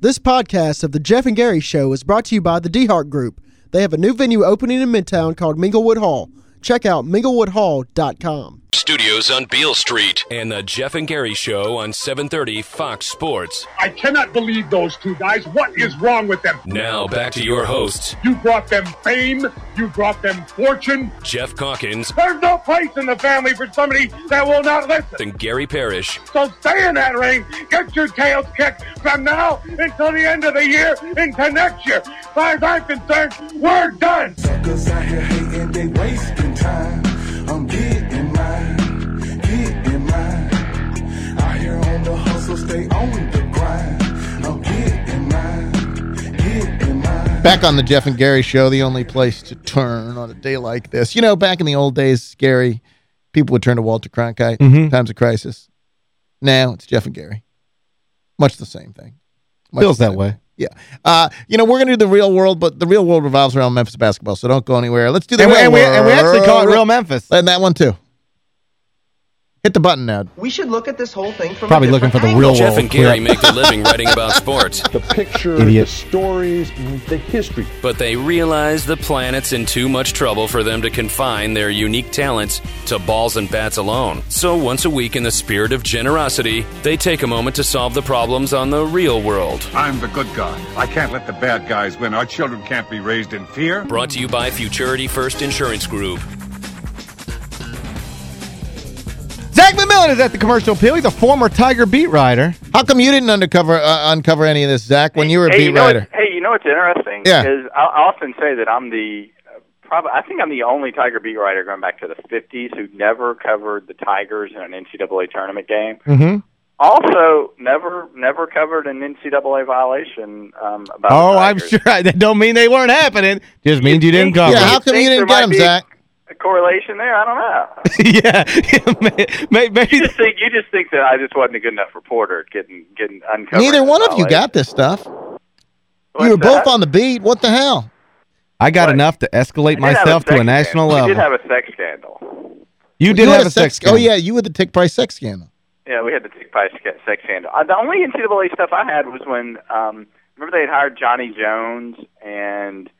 This podcast of The Geoff and Gary Show is brought to you by the DeHart Group. They have a new venue opening in Midtown called Minglewood Hall. Check out minglewoodhall.com. Studios on Beale Street and the Geoff and Gary Show on 730 Fox Sports. I cannot believe those two guys. What is wrong with them? Now back to your hosts, You brought them fame. You brought them fortune. Geoff Calkins There's no place in the family for somebody that will not listen. and Gary Parrish. So stay in that ring. Get your tails kicked from now until the end of the year into next year. As far as I'm concerned, we're done. Suckers out here hating, they wasting time. I'm getting mine, getting mine. Out here on the hustle, stay on the grind. I'm getting mine, getting mine. Back on the Geoff and Gary show, the only place to turn on a day like this. You know, back in the old days, Gary, people would turn to Walter Cronkite, Mhm. times of crisis. Now it's Geoff and Gary. Much the same thing. Much Feels the that same way. Yeah. Uh, you know, we're going to do the real world, but the real world revolves around Memphis basketball, so don't go anywhere. Let's do the And real we, world. and we actually call it Real Memphis. And that one, too. Hit the button now. We should look at this whole thing from Probably a looking for the angle. real Geoff world. and Gary make their living writing about sports, the picture, Idiot. the stories, the history. but they realize the planet's in too much trouble for them to confine their unique talents to balls and bats alone. So once a week, in the spirit of generosity, they take a moment to solve the problems on the real world. I'm the good guy. I can't let the bad guys win. Our children can't be raised in fear. Brought to you by Futurity First Insurance Group. Zach is at the commercial appeal. He's a former Tiger beat writer. How come you didn't undercover uh, uncover any of this, Zach, when you were a hey, beat you know writer? Hey, you know what's interesting? Yeah. Is I I often say that I'm the probably I think I'm the only Tiger beat writer going back to the 50s who never covered the Tigers in an NCAA tournament game. Mm-hmm. Also, never never covered an NCAA violation um, about. Oh, the I'm sure. That don't mean they weren't happening. Just means you didn't cover. Yeah, how come you think didn't get might him, be Zach? A correlation there? I don't know. yeah, May- maybe. You just think you just think that I just wasn't a good enough reporter getting getting uncovered. Neither one of you got this stuff. What's you were both on the beat. What the hell? I got What? enough to escalate I did have myself to a national scandal. level. We did have a sex scandal. you did had have a sex. scandal. Oh, yeah, you had the Tic Price sex scandal. Yeah, we had the Tic Price sex scandal. Uh, the only NCAA stuff I had was when um remember they had hired Johnny Jones and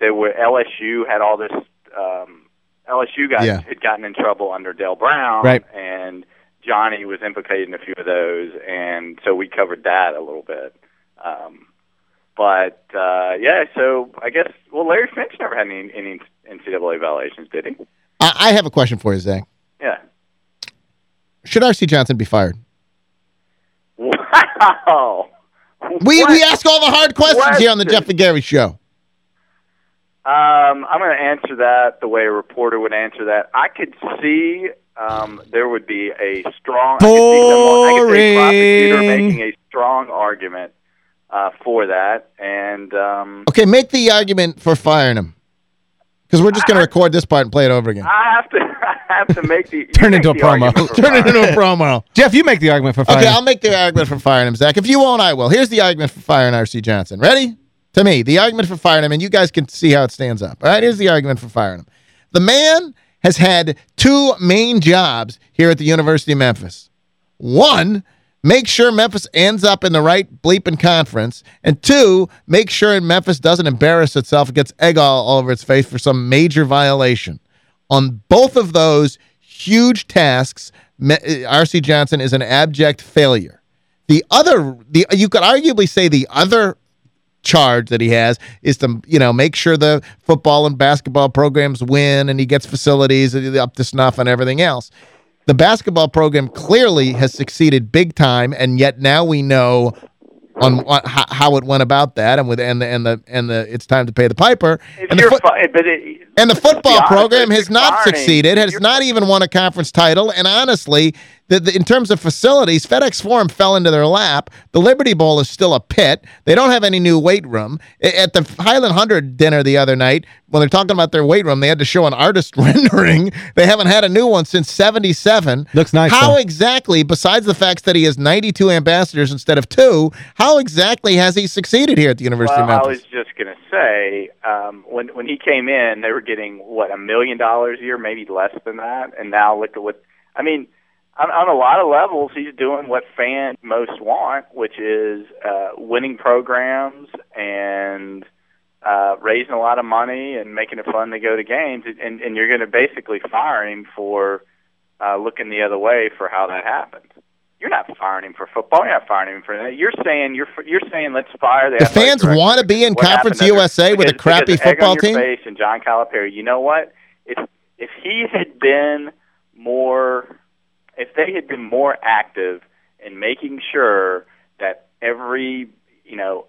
they were LSU had all this um LSU guys Yeah. had gotten in trouble under Dale Brown Right. and Johnny was implicated in a few of those and so we covered that a little bit. Um but uh yeah, so I guess well Larry Finch never had any any NCAA violations, did he? I, I have a question for you, Zach. Yeah. Should R.C. Johnson be fired? Wow. We What? we ask all the hard questions here on the Geoff and Gary show. Um, I'm going to answer that the way a reporter would answer that. I could see um, there would be a strong. I could see someone, I could see a prosecutor making a strong argument uh, for that, and um, Okay, make the argument for firing him. Because we're just going to record this part and play it over again. I have to. I have to make the you Turn make into a the promo. Turn it into a promo. Geoff, you make the argument for firing. Okay. I'll make the argument for firing him, Zach. If you won't, I will. Here's the argument for firing R.C. Johnson. Ready? To me, the argument for firing him, and you guys can see how it stands up. All right, here's the argument for firing him. The man has had two main jobs here at the University of Memphis. One, make sure Memphis ends up in the right bleeping conference. And two, make sure Memphis doesn't embarrass itself and gets egg all, over its face for some major violation. On both of those huge tasks, uh, R.C. Johnson is an abject failure. The other, the you could arguably say the other charge that he has is to, you know, make sure the football and basketball programs win and he gets facilities uh, up to snuff and everything else. The basketball program clearly has succeeded big time, and yet now we know on what, how, how it went about that, and with and the and the and the it's time to pay the piper. If And the, you're foot- fi- but it, and the football program has not succeeded, has not even won a conference title, and honestly, the, the, in terms of facilities, FedEx Forum fell into their lap. The Liberty Bowl is still a pit. They don't have any new weight room. A- At the Highland 100 dinner the other night, when they're talking about their weight room, they had to show an artist rendering. They haven't had a new one since 77. Looks nice, How though. exactly, besides the fact that he has 92 ambassadors instead of two, how exactly has he succeeded here at the University well, of I was just going to say, um, when when he came in, they were getting what a million dollars a year, maybe less than that, and now look at what I mean. On, on a lot of levels, he's doing what fans most want, which is uh, winning programs and uh, raising a lot of money and making it fun to go to games. And, and you're going to basically fire him for uh, looking the other way for how that happened. You're not firing him for football. You're not firing him for that. You're saying you're you're saying let's fire the. The fans want to be in What Conference USA with a crappy because football team? Face and John Calipari. You know what? If if he had been more, if they had been more active in making sure that every you know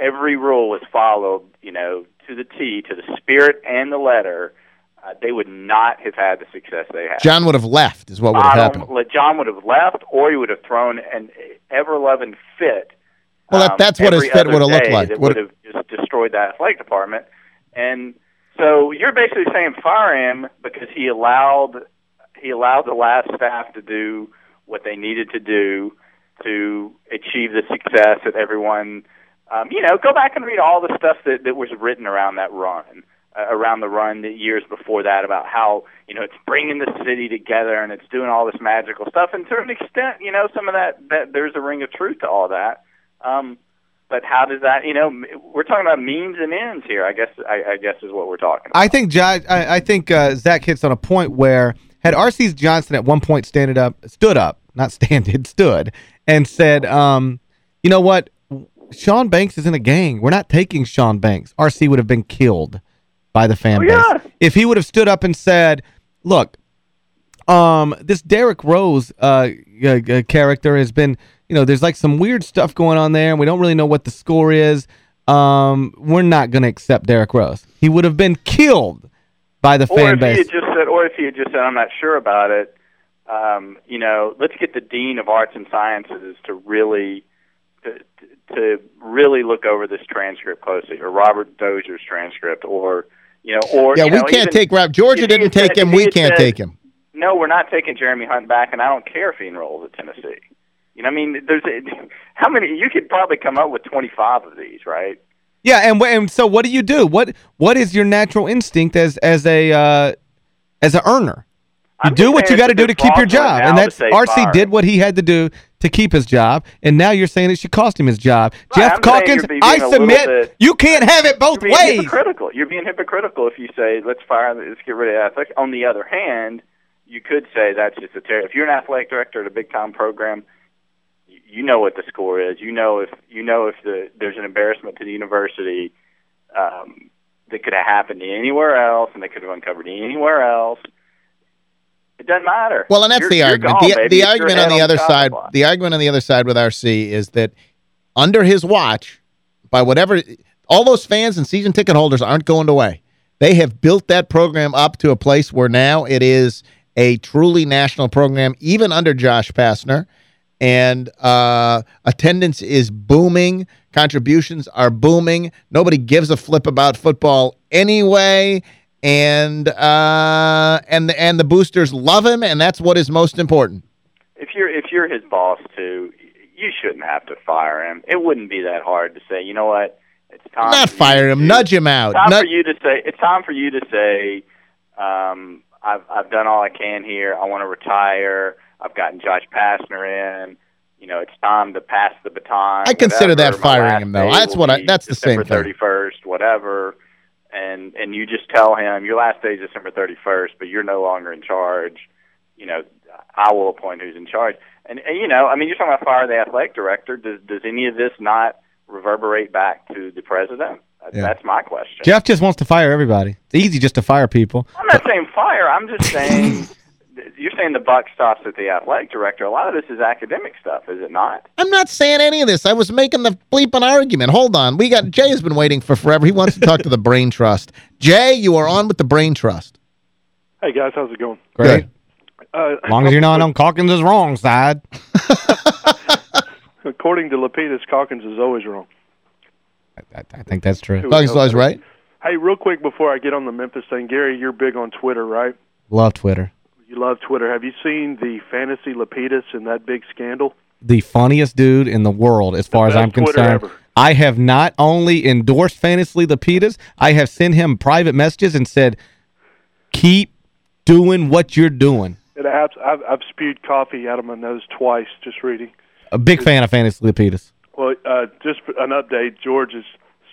every rule was followed, you know, to the T, to the spirit and the letter, uh, they would not have had the success they had. John would have left is what would have happened. John would have left, or he would have thrown an ever-loving fit. Well, that- um, that's what his fit would have looked like. That Would- would have just destroyed that athletic department. And so you're basically saying fire him because he allowed he allowed the last staff to do what they needed to do to achieve the success that everyone. Um, you know, go back and read all the stuff that, that was written around that run, uh, around the run the years before that about how you know it's bringing the city together and it's doing all this magical stuff. And to an extent, you know, some of that that there's a ring of truth to all that. Um, but how does that? You know, we're talking about means and ends here. I guess I, I guess is what we're talking about. I think Josh, I, I think uh, Zach hits on a point where had R.C. Johnson at one point standed up, stood up, not standed, stood, and said, um, you know what, Sean Banks is in a gang. We're not taking Sean Banks. R.C. would have been killed by the fan Oh, base. yeah. If he would have stood up and said, look, um, this Derrick Rose uh, uh, uh, character has been, you know, there's like some weird stuff going on there, and we don't really know what the score is. Um, we're not going to accept Derrick Rose. He would have been killed by the or fan base. Said, or if he had just said, I'm not sure about it. Um, you know, let's get the dean of arts and sciences to really to, to really look over this transcript closely, or Robert Dozier's transcript, or you know, or Yeah, we know, can't even- take Rob. Georgia didn't take said- him. We can't said, take him. No, we're not taking Jeremy Hunt back, and I don't care if he enrolls at Tennessee. You know, I mean, there's how many? You could probably come up with 25 of these, right? Yeah, and and so what do you do? What what is your natural instinct as as a uh, as a earner? You I'm do what you got to do to keep your job, and to that's RC did what he had to do to keep his job, and now you're saying it should cost him his job. Right, Geoff I'm Calkins, I submit bit- you can't have it both You're ways. hypocritical. You're being hypocritical if you say let's fire, let's get rid of athletic. On the other hand, you could say that's just a terrible. If you're an athletic director at a big time program, you- you know what the score is. You know if you know if the there's an embarrassment to the university um, that could have happened anywhere else, and they could have uncovered anywhere else. It doesn't matter. Well, and that's You're- the argument. gone, the the argument on the other chopping side, block. the argument on the other side with RC is that under his watch, by whatever, all those fans and season ticket holders aren't going away. They have built that program up to a place where now it is a truly national program, even under Josh Pastner. And uh, attendance is booming. Contributions are booming. Nobody gives a flip about football anyway. And uh, and the, and the boosters love him, and that's what is most important. if you're if you're his boss too, you shouldn't have to fire him. It wouldn't be that hard to say, you know what, it's time. Not fire him, to- nudge him out. Time Nudge- for you to say. It's time for you to say, um, I've I've done all I can here. I want to retire. I've gotten Josh Pastner in. You know, it's time to pass the baton. I consider whatever. that firing him, though. That's what I- that's the same December thing. thirty first, whatever. And and you just tell him your last day is December thirty first, but you're no longer in charge. You know, I will appoint who's in charge. And, and you know, I mean, you're talking about fire the athletic director. Does does any of this not reverberate back to the president? Yeah. That's my question. Geoff just wants to fire everybody. It's easy just to fire people. I'm not saying fire. I'm just saying you're saying the buck stops at the athletic director. A lot of this is academic stuff, is it not? I'm not saying any of this. I was making the bleeping argument. Hold on. We got Jay has been waiting for forever. He wants to talk to the Brain Trust. Jay, you are on with the Brain Trust. Hey guys, how's it going? Great. Uh, As long as you're not on Calkins' wrong side. According to Lapides, Calkins is always wrong. I, I think that's true. Bugs was right. Hey, real quick before I get on the Memphis thing, Gary, you're big on Twitter, right? Love Twitter. You love Twitter. Have you seen the fantasy Lapides and that big scandal? The funniest dude in the world as far as I'm Twitter concerned. ever. I have not only endorsed Fantasy Lapides, I have sent him private messages and said, keep doing what you're doing. It abs- I've, I've spewed coffee out of my nose twice just reading. A big fan of Fantasy Lapides. Well, uh, just an update. George is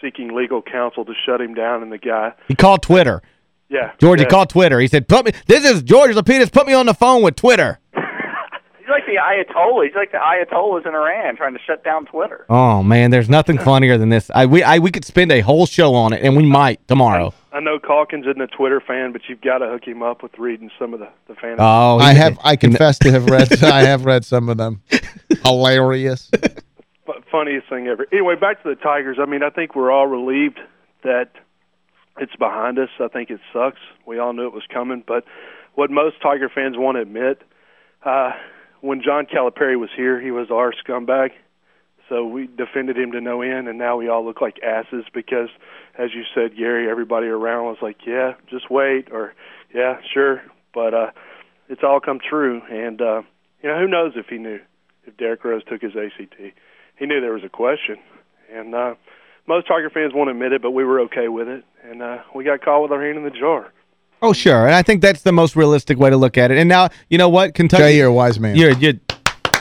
seeking legal counsel to shut him down, and the guy, He called Twitter. Yeah, George, yeah. he called Twitter. He said, "Put me. This is George Lapides. Put me on the phone with Twitter." He's like the Ayatollah. He's like the Ayatollahs in Iran trying to shut down Twitter. Oh man, there's nothing funnier than this. I we I we could spend a whole show on it, and we might tomorrow. I know Calkins isn't a Twitter fan, but you've got to hook him up with reading some of the the fantasy. Oh, I have. I confess to have read. I have read some of them. Hilarious. Fu- funniest thing ever. Anyway, back to the Tigers. I mean, I think we're all relieved that it's behind us. I think it sucks. We all knew it was coming, but what most Tiger fans won't admit, uh, when John Calipari was here, he was our scumbag. So we defended him to no end, and now we all look like asses because, as you said, Gary, everybody around was like, "Yeah, just wait," or "Yeah, sure," but uh, it's all come true. And uh, you know, who knows if he knew if Derrick Rose took his ACT? He knew there was a question, and uh, most Tiger fans won't admit it, but we were okay with it, and uh, we got caught with our hand in the jar. Oh, sure. And I think that's the most realistic way to look at it. And now, you know what? Kentucky. Jay, you're a wise man. You're, you're,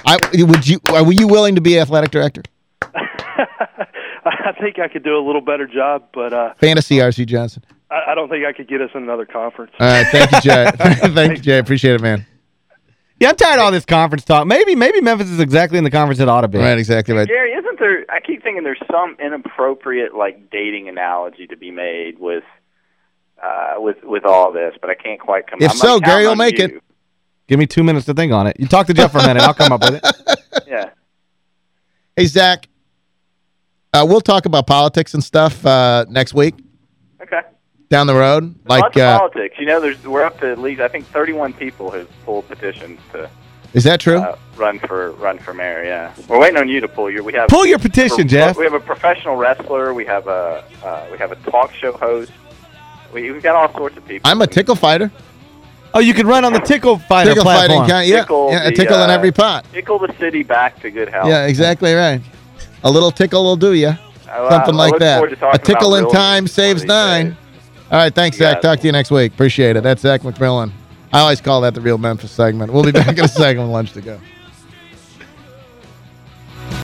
I would you were you willing to be athletic director? I think I could do a little better job, but uh, Fantasy RC Johnson. I, I don't think I could get us in another conference. All right, thank you, Jay. thank you, Jay. Appreciate it, man. yeah, I'm tired of all this conference talk. Maybe maybe Memphis is exactly in the conference it ought to be. Right, exactly right. Gary, isn't there? I keep thinking there's some inappropriate like dating analogy to be made with uh, with with all this, but I can't quite come. If I'm so, Gary will make you. it. Give me two minutes to think on it. You talk to Geoff for a minute. I'll come up with it. Yeah. Hey, Zach. Uh, we'll talk about politics and stuff uh, next week Okay. down the road. Like, Lots of uh, politics. You know, there's we're up to at least I think 31 people have pulled petitions to is that true? uh, run for run for mayor. Yeah, we're waiting on you to pull your. We have Pull your petition, Geoff. We have a professional wrestler. We have a uh, we have a talk show host. We, we've got all sorts of people. I'm a tickle fighter. Oh, you could run on the Tickle Fighter Tickle platform. fighting, kind yeah, Tickle yeah, a the, tickle in uh, every pot. Tickle the city back to good health. Yeah, exactly right. A little tickle will do you. I- Something I like that. A tickle in time saves one of these nine. days. All right, thanks, You Zach. Talk it. to you next week. Appreciate it. That's Zach McMillin. I always call that the real Memphis segment. We'll be back in a second with lunch to go.